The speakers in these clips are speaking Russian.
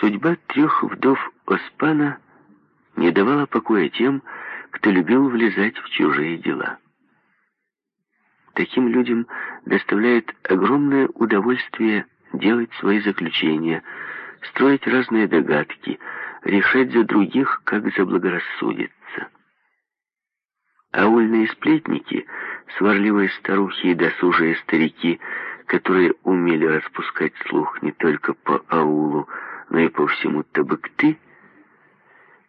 Судьба трех вдов Оспана не давала покоя тем, кто любил влезать в чужие дела. Таким людям доставляет огромное удовольствие делать свои заключения, строить разные догадки, решать за других, как заблагорассудится. Аульные сплетники, сварливые старухи и досужие старики, которые умели распускать слух не только по аулу, но и по всему Табыкты,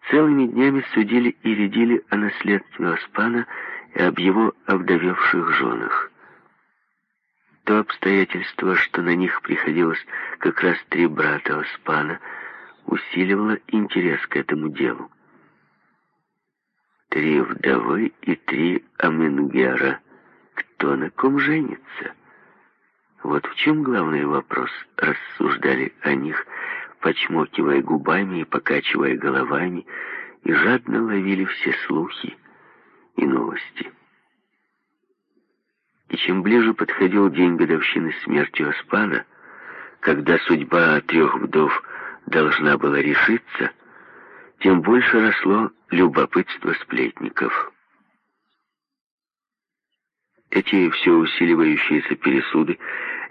целыми днями судили и рядили о наследстве Оспана и об его овдовевших женах. То обстоятельство, что на них приходилось как раз три брата Оспана, усиливало интерес к этому делу. Три вдовы и три Аменгера. Кто на ком женится? Вот в чем главный вопрос, рассуждали о них, почмокивая губами и покачивая головами, и жадно ловили все слухи и новости. И чем ближе подходил день годовщины смерти Оспана, когда судьба трех вдов должна была решиться, тем больше росло любопытство сплетников. Эти все усиливающиеся пересуды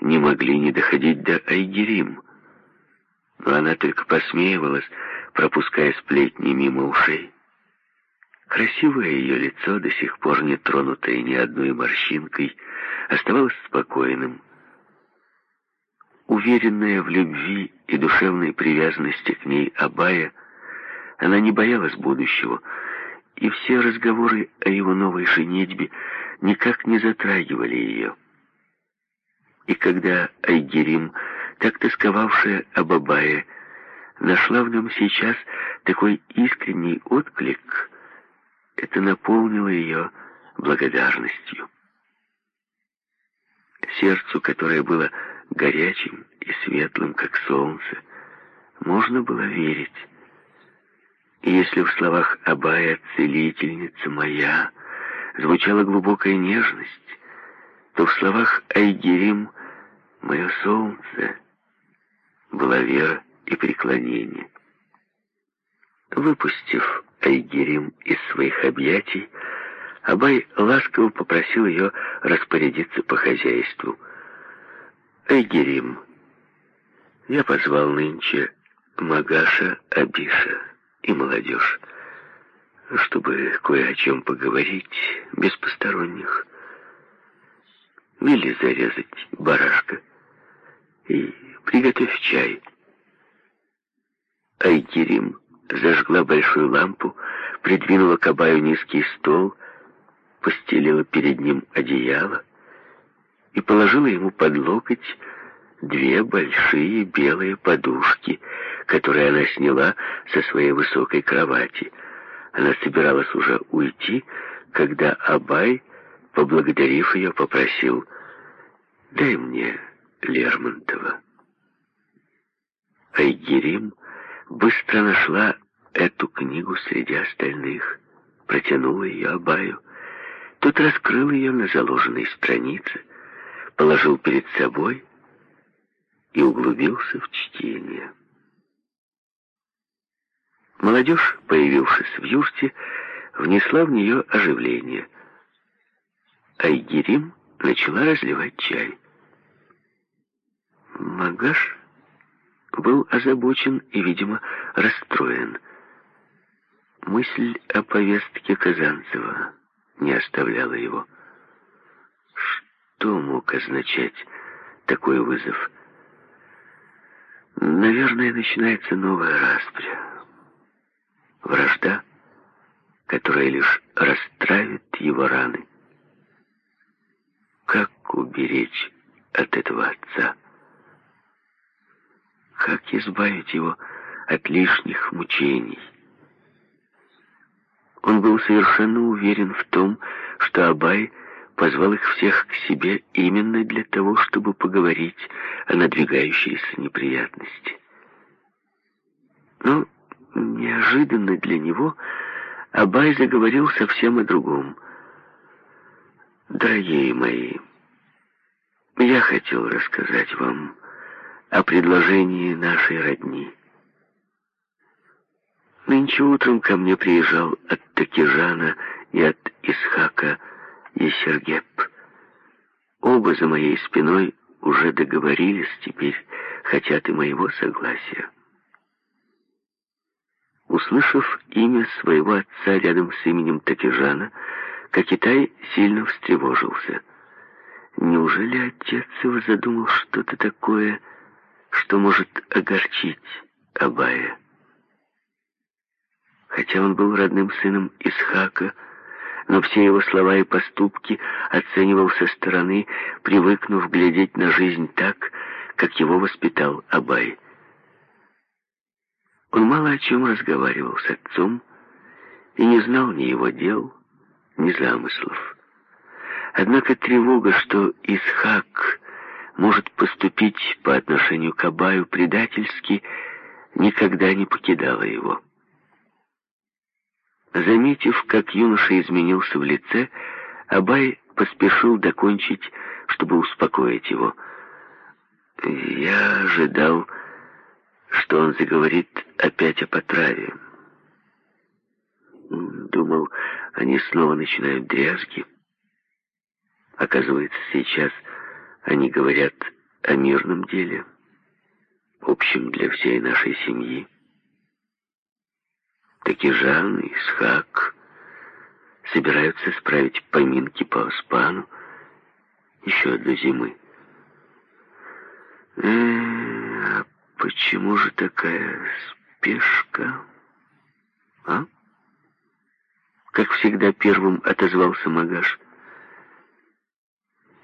не могли не доходить до Айгерим, но она только посмеивалась, пропуская сплетни мимо ушей. Красивое ее лицо, до сих пор не тронутое ни одной морщинкой, оставалось спокойным. Уверенная в любви и душевной привязанности к ней Абая, она не боялась будущего, и все разговоры о его новой женитьбе никак не затрагивали ее. И когда Айгерим так тосковавшая об Абае, нашла в нем сейчас такой искренний отклик, это наполнило ее благодарностью. Сердцу, которое было горячим и светлым, как солнце, можно было верить. И если в словах Абая «целительница моя» звучала глубокая нежность, то в словах Айгерим «мое солнце» была вера и преклонение. Выпустив Айгерим из своих объятий, Абай ласково попросил ее распорядиться по хозяйству. «Айгерим, я позвал нынче Магаша, Абиша и молодежь, чтобы кое о чем поговорить без посторонних. Вели зарезать барашка и приготовь чай. Айгерим зажгла большую лампу, придвинула к Абаю низкий стол, постелила перед ним одеяло и положила ему под локоть две большие белые подушки, которые она сняла со своей высокой кровати. Она собиралась уже уйти, когда Абай, поблагодарив ее, попросил «Дай мне Лермонтова». Айгерим быстро нашла эту книгу среди остальных, протянула ее Абаю. Тот раскрыл ее на заложенной странице, положил перед собой и углубился в чтение. Молодежь, появившись в юрте, внесла в нее оживление. Айгерим начала разливать чай. Магаш был озабочен и, видимо, расстроен. Мысль о повестке Казанцева не оставляла его. Что мог означать такой вызов? Наверное, начинается новая распря. Вражда, которая лишь расстравит его раны. Как уберечь от этого отца? Как избавить его от лишних мучений? Он был совершенно уверен в том, что Абай позвал их всех к себе именно для того, чтобы поговорить о надвигающейся неприятности. Но неожиданно для него Абай заговорил совсем о другом. «Дорогие мои, я хотел рассказать вам о предложении нашей родни. Нынче утром ко мне приезжал от Такижана и от Исхака Есергеп. Оба за моей спиной уже договорились, теперь хотят и моего согласия. Услышав имя своего отца рядом с именем Такижана, Кокитай сильно встревожился. Неужели отец его задумал что-то такое, что может огорчить Абая? Хотя он был родным сыном Исхака, но все его слова и поступки оценивал со стороны, привыкнув глядеть на жизнь так, как его воспитал Абай. Он мало о чем разговаривал с отцом и не знал ни его дел, ни замыслов. Однако тревога, что Исхак может поступить по отношению к Абаю предательски, никогда не покидала его. Заметив, как юноша изменился в лице, Абай поспешил докончить, чтобы успокоить его. Я ожидал, что он заговорит опять о потраве. Думал, они снова начинают дрязги. Оказывается, сейчас они говорят о мирном деле, общем для всей нашей семьи. Такижан и Исхак собираются справить поминки по Оспану еще одной зимы. Э, а почему же такая спешка, а? Как всегда первым отозвался Магаш.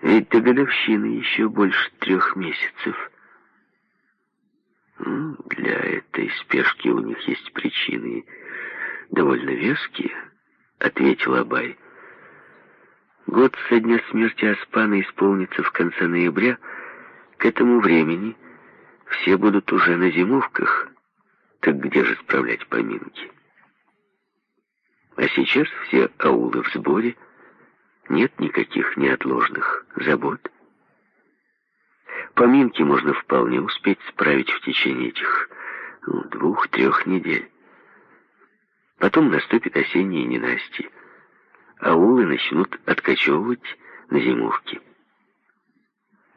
Ведь до годовщины еще больше трех месяцев. Для этой спешки у них есть причины довольно веские, ответил Абай. Год со дня смерти Аспана исполнится в конце ноября. К этому времени все будут уже на зимовках. Так где же справлять поминки? А сейчас все аулы в сборе, нет никаких неотложных забот. Поминки можно вполне успеть справить в течение этих ну, двух-трех недель. Потом наступит осеннее ненастье. Аулы начнут откачевывать на зимовки.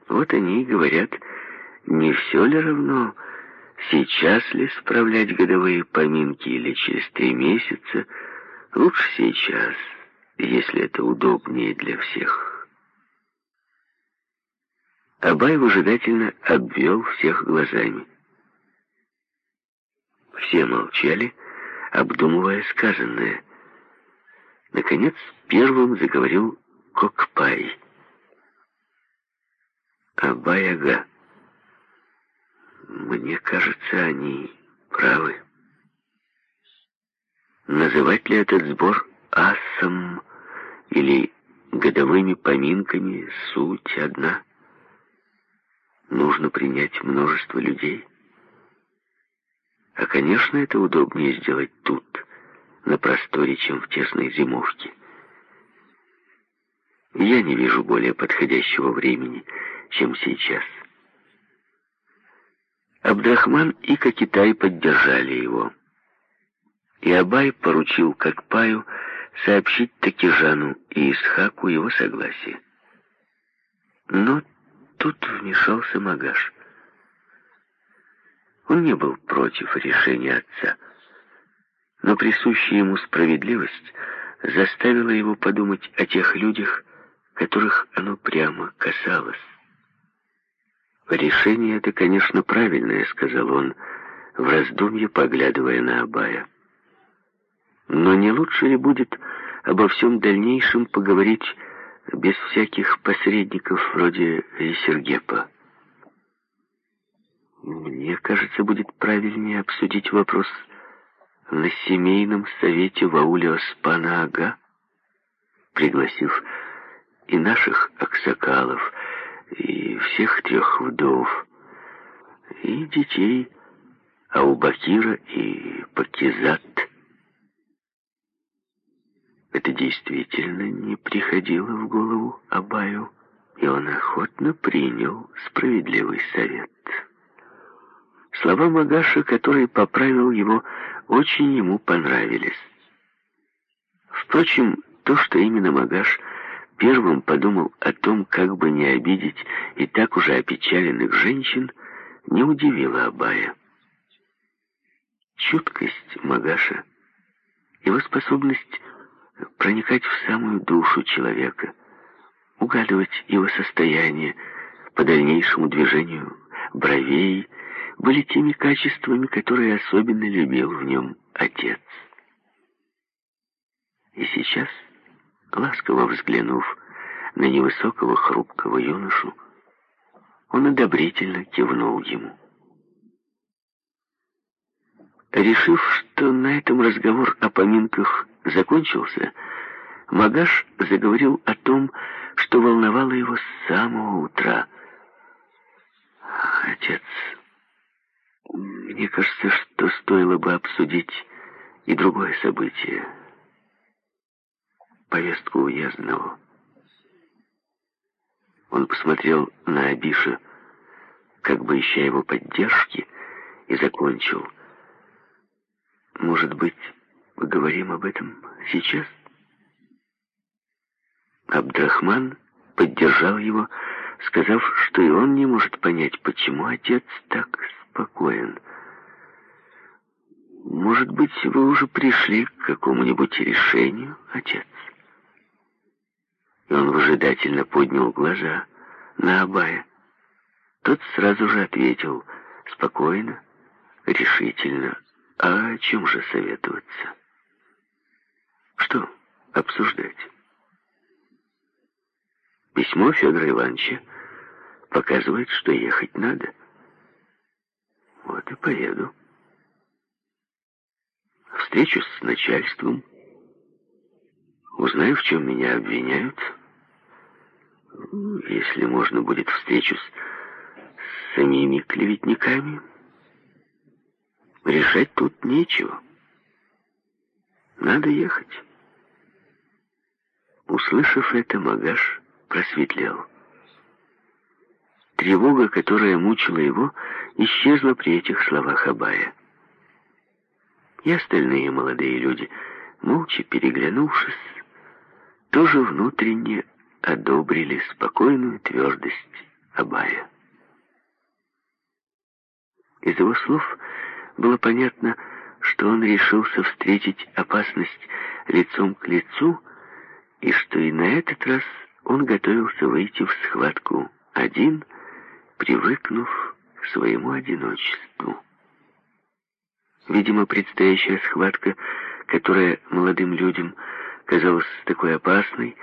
Вот они и говорят, не все ли равно, сейчас ли справлять годовые поминки или через три месяца, лучше сейчас, если это удобнее для всех. Абай выжидательно обвел всех глазами. Все молчали, обдумывая сказанное. Наконец, первым заговорил Кокпай. Абай-ага. Мне кажется, они правы. Называть ли этот сбор асом или годовыми поминками суть одна. Нужно принять множество людей. А, конечно, это удобнее сделать тут, на просторе, чем в тесной зимовке. Я не вижу более подходящего времени, чем сейчас. Абдрахман и Кокитай поддержали его. И Абай поручил Кокпаю сообщить Такижану и Исхаку его согласие. Но тут вмешался Магаш. Он не был против решения отца, но присущая ему справедливость заставила его подумать о тех людях, которых оно прямо касалось. «Решение это, конечно, правильное», — сказал он, в раздумье поглядывая на Абая. «Но не лучше ли будет обо всем дальнейшем поговорить без всяких посредников вроде Сергепа?» Мне кажется, будет правильнее обсудить вопрос на семейном совете в ауле Оспана-Ага, пригласив и наших аксакалов, и всех трех вдов, и детей Аубакира и Пакизат. Это действительно не приходило в голову Абаю, и он охотно принял справедливый совет. Слова Магаша, который поправил его, очень ему понравились. Впрочем, то, что именно Магаш первым подумал о том, как бы не обидеть и так уже опечаленных женщин, не удивило Абая. Чуткость Магаша, его способность проникать в самую душу человека, угадывать его состояние по дальнейшему движению бровей, были теми качествами, которые особенно любил в нем отец. И сейчас, ласково взглянув на невысокого хрупкого юношу, он одобрительно кивнул ему. Решив, что на этом разговор о поминках закончился, Магаш заговорил о том, что волновало его с самого утра. «Отец, мне кажется, что стоило бы обсудить и другое событие. Повестку уездного». Он посмотрел на Абиша, как бы ища его поддержки, и закончил. «Может быть, поговорим об этом сейчас?» Абдрахман поддержал его, сказав, что и он не может понять, почему отец так спокоен. «Может быть, вы уже пришли к какому-нибудь решению, отец?» И он выжидательно поднял глаза на Абая. Тот сразу же ответил спокойно, решительно. А о чем же советоваться? Что обсуждать? Письмо Федора Ивановича показывает, что ехать надо. Вот и поеду. Встречусь с начальством. Узнаю, в чем меня обвиняют. Если можно будет, встречусь с самими клеветниками. Решать тут нечего. Надо ехать. Услышав это, Магаш просветлел. Тревога, которая мучила его, исчезла при этих словах Абая. И остальные молодые люди, молча переглянувшись, тоже внутренне одобрили спокойную твердость Абая. Из его слов было понятно, что он решился встретить опасность лицом к лицу, и что и на этот раз он готовился выйти в схватку один, привыкнув к своему одиночеству. Видимо, предстоящая схватка, которая молодым людям казалась такой опасной,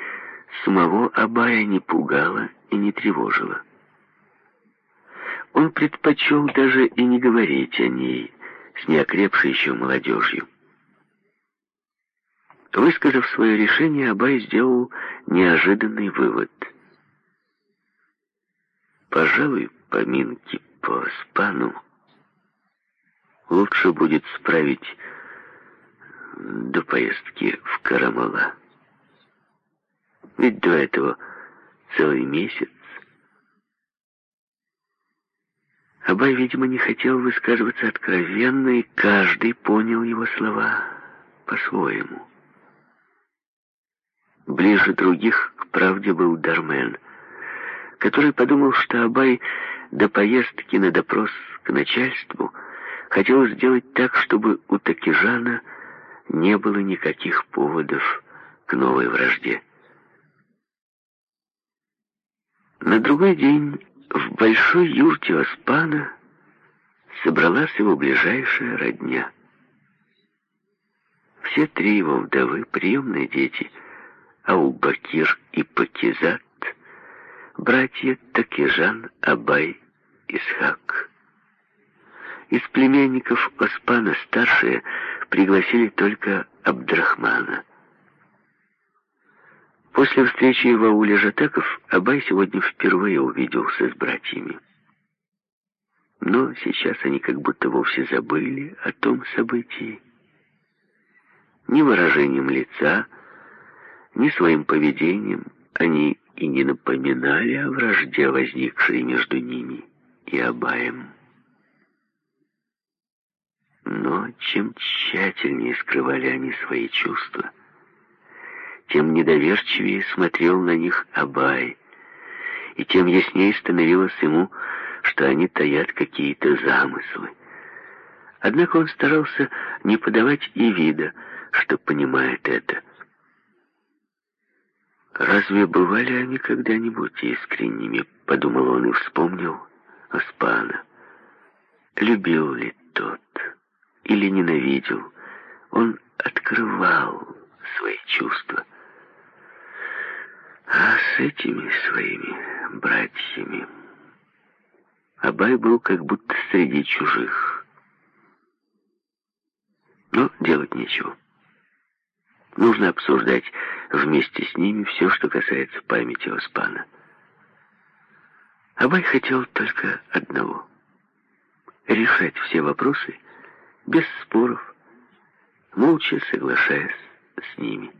самого Абая не пугала и не тревожила. Он предпочел даже и не говорить о ней с неокрепшей еще молодежью. Высказав свое решение, Абай сделал неожиданный вывод. Пожалуй, поминки по Спану лучше будет справить до поездки в Карамала. Ведь до этого целый месяц. Абай, видимо, не хотел высказываться откровенно, и каждый понял его слова по-своему. Ближе других к правде был Дармен, который подумал, что Абай до поездки на допрос к начальству хотел сделать так, чтобы у Такижана не было никаких поводов к новой вражде. На другой день в большой юрте Оспана собралась его ближайшая родня. Все три его вдовы, приемные дети — Аубакир и Пакизат, братья Такижан, Абай, Исхак. Из племянников Оспана старшие пригласили только Абдрахмана. После встречи в ауле Жатаков Абай сегодня впервые увиделся с братьями. Но сейчас они как будто вовсе забыли о том событии. Ни выражением лица, ни своим поведением они и не напоминали о вражде, возникшей между ними и Абаем. Но чем тщательнее скрывали они свои чувства, тем недоверчивее смотрел на них Абай, и тем яснее становилось ему, что они таят какие-то замыслы. Однако он старался не подавать и вида, что понимает это. «Разве бывали они когда-нибудь искренними?» — подумал он и вспомнил Оспана. Любил ли тот или ненавидел? Он открывал свои чувства. А с этими своими братьями Абай был как будто среди чужих. Но делать нечего. Нужно обсуждать вместе с ними все, что касается памяти Оспана. Абай хотел только одного — решать все вопросы без споров, молча соглашаясь с ними.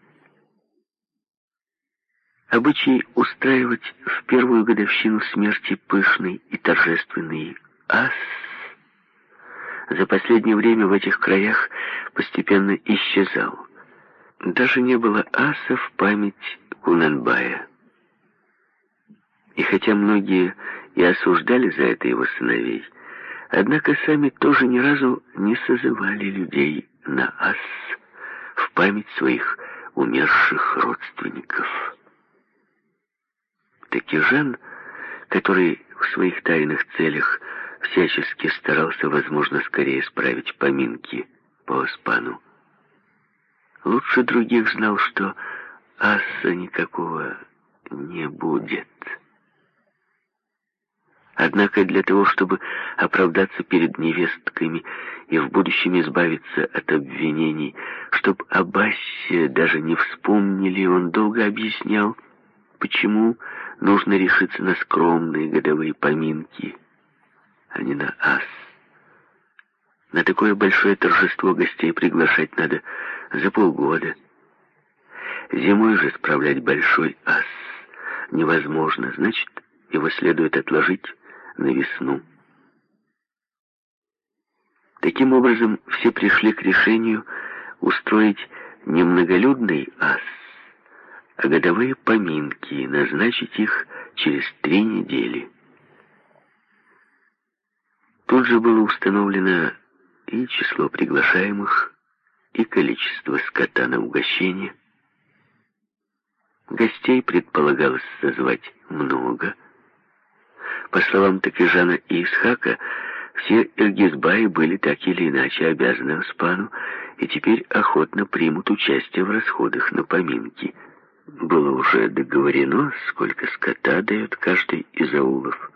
Обычай устраивать в первую годовщину смерти пышный и торжественный ас за последнее время в этих краях постепенно исчезал. Даже не было аса в память Кунанбая. И хотя многие и осуждали за это его сыновей, однако сами тоже ни разу не созывали людей на ас в память своих умерших родственников. Таки Жан, который в своих тайных целях всячески старался, возможно, скорее справить поминки по Оспану, лучше других знал, что аса никакого не будет. Однако для того, чтобы оправдаться перед невестками и в будущем избавиться от обвинений, чтобы об Ассе даже не вспомнили, он долго объяснял, почему нужно решиться на скромные годовые поминки, а не на ас. На такое большое торжество гостей приглашать надо за полгода. Зимой же справлять большой ас невозможно, значит, его следует отложить на весну. Таким образом, все пришли к решению устроить не многолюдный ас, а годовые поминки и назначить их через три недели. Тут же было установлено и число приглашаемых, и количество скота на угощение. Гостей предполагалось созвать много. По словам Такижана и Исхака, все Эльгизбаи были так или иначе обязаны Аспану и теперь охотно примут участие в расходах на поминки. Было уже договорено, сколько скота дает каждый из аулов.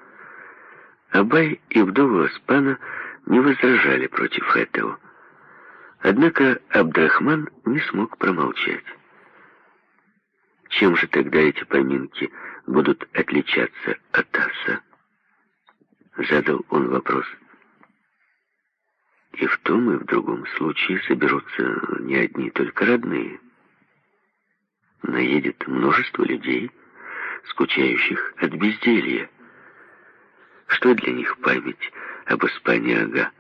Абай и вдова Аспана не возражали против этого. Однако Абдрахман не смог промолчать. Чем же тогда эти поминки будут отличаться от аса? Задал он вопрос. И в том, и в другом случае соберутся не одни только родные. Наедет множество людей, скучающих от безделья. Что для них память об Испании Ага?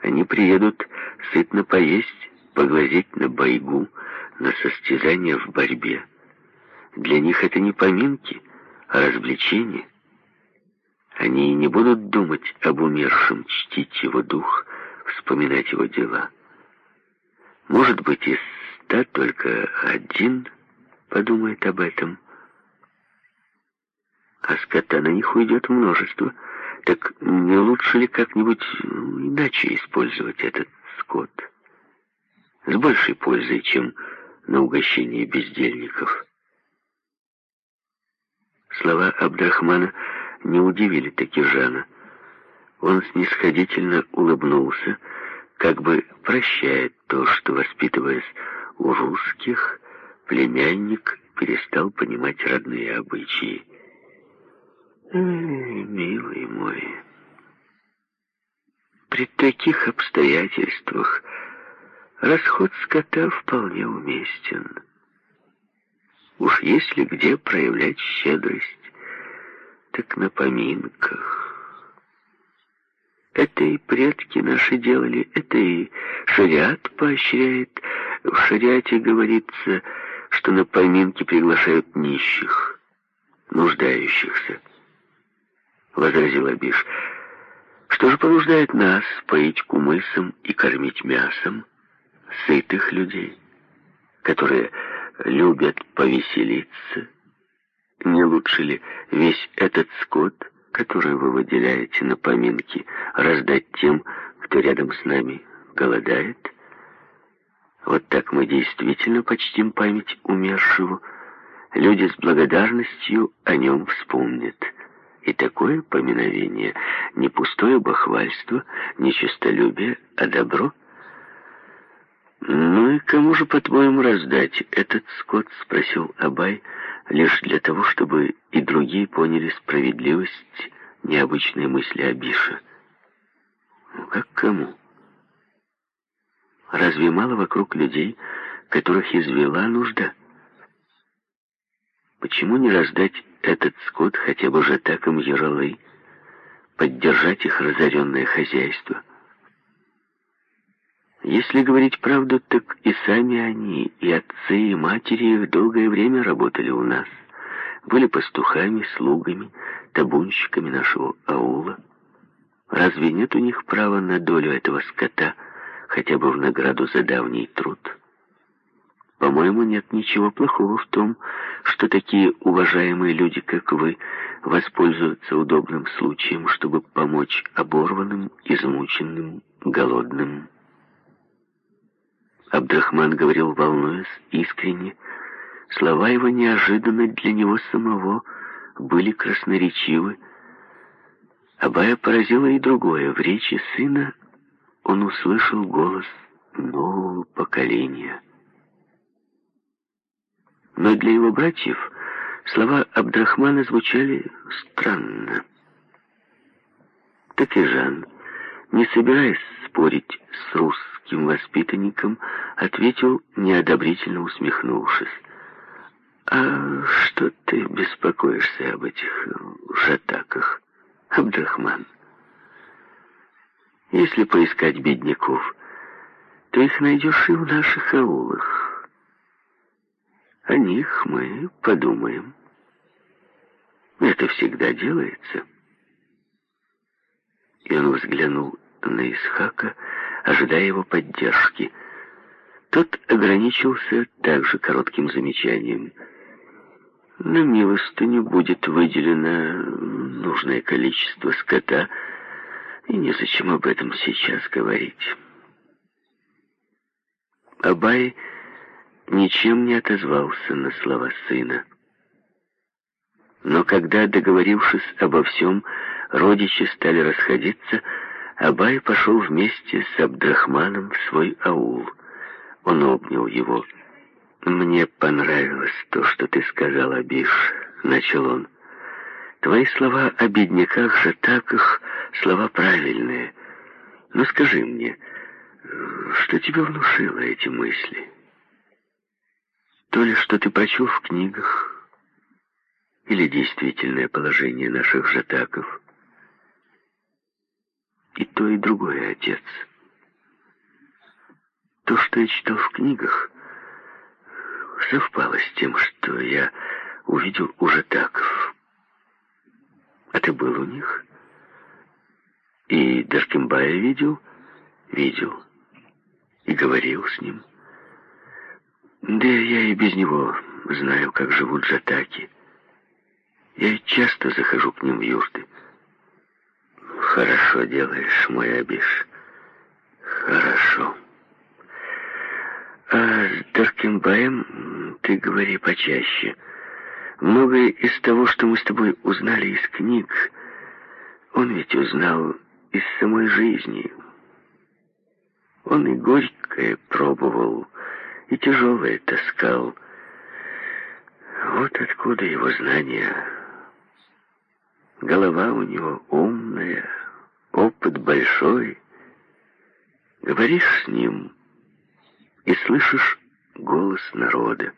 Они приедут сытно поесть, поглазеть на бойгу, на состязания в борьбе. Для них это не поминки, а развлечения. Они не будут думать об умершем, чтить его дух, вспоминать его дела. Может быть, из ста только один подумает об этом. А скота на них уйдет множество — так не лучше ли как-нибудь иначе использовать этот скот? С большей пользой, чем на угощение бездельников. Слова Абдрахмана не удивили Такижана. Он снисходительно улыбнулся, как бы прощая то, что, воспитываясь у русских, племянник перестал понимать родные обычаи. Милый мой, при таких обстоятельствах расход скота вполне уместен. Уж если где проявлять щедрость, так на поминках. Это и предки наши делали, это и шариат поощряет. В шариате говорится, что на поминки приглашают нищих, нуждающихся. Возразил Абиш. Что же понуждает нас поить кумысом и кормить мясом сытых людей, которые любят повеселиться? Не лучше ли весь этот скот, который вы выделяете на поминки, раздать тем, кто рядом с нами голодает? Вот так мы действительно почтим память умершего. Люди с благодарностью о нем вспомнят. И такое поминовение не пустое бахвальство, не честолюбие, а добро. «Ну и кому же, по-твоему, раздать этот скот?» — спросил Абай, лишь для того, чтобы и другие поняли справедливость необычной мысли Абиша. «Ну как кому?» Разве мало вокруг людей, которых извела нужда? Почему не раздать этот скот хотя бы жатакам Яралы, поддержать их разоренное хозяйство? Если говорить правду, так и сами они, и отцы, и матери их долгое время работали у нас. Были пастухами, слугами, табунщиками нашего аула. Разве нет у них права на долю этого скота, хотя бы в награду за давний труд? По-моему, нет ничего плохого в том, что такие уважаемые люди, как вы, воспользуются удобным случаем, чтобы помочь оборванным, измученным, голодным. Абдрахман говорил, волнуясь, искренне. Слова его неожиданно для него самого были красноречивы. Абая поразило и другое. В речи сына он услышал голос нового поколения — но для его братьев слова Абдрахмана звучали странно. Так и Жан, не собираясь спорить с русским воспитанником, ответил, неодобрительно усмехнувшись. «А что ты беспокоишься об этих жатаках, Абдрахман? Если поискать бедняков, то их найдешь и в наших аулах». О них мы подумаем. Это всегда делается. И он взглянул на Исхака, ожидая его поддержки. Тот ограничился также коротким замечанием. На милостыню будет выделено нужное количество скота, и незачем об этом сейчас говорить. Абай ничем не отозвался на слова сына. Но когда, договорившись обо всем, родичи стали расходиться, Абай пошел вместе с Абдрахманом в свой аул. Он обнял его. «Мне понравилось то, что ты сказал, Абиш», — начал он. «Твои слова о бедняках, жатаках — слова правильные. Но скажи мне, что тебе внушило эти мысли?» То ли, что ты прочел в книгах, или действительное положение наших жатаков. И то, и другое, отец. То, что я читал в книгах, совпало с тем, что я увидел у жатаков. А ты был у них? И Даркимбая видел? Видел. И говорил с ним. Да я и без него знаю, как живут жатаки. Я часто захожу к ним в юрты. Хорошо делаешь, мой Абиш. Хорошо. А с Даркембаем ты говори почаще. Многое из того, что мы с тобой узнали из книг, он ведь узнал из самой жизни. Он и горькое пробовал, и тяжелое таскал. Вот откуда его знания. Голова у него умная, опыт большой. Говоришь с ним и слышишь голос народа.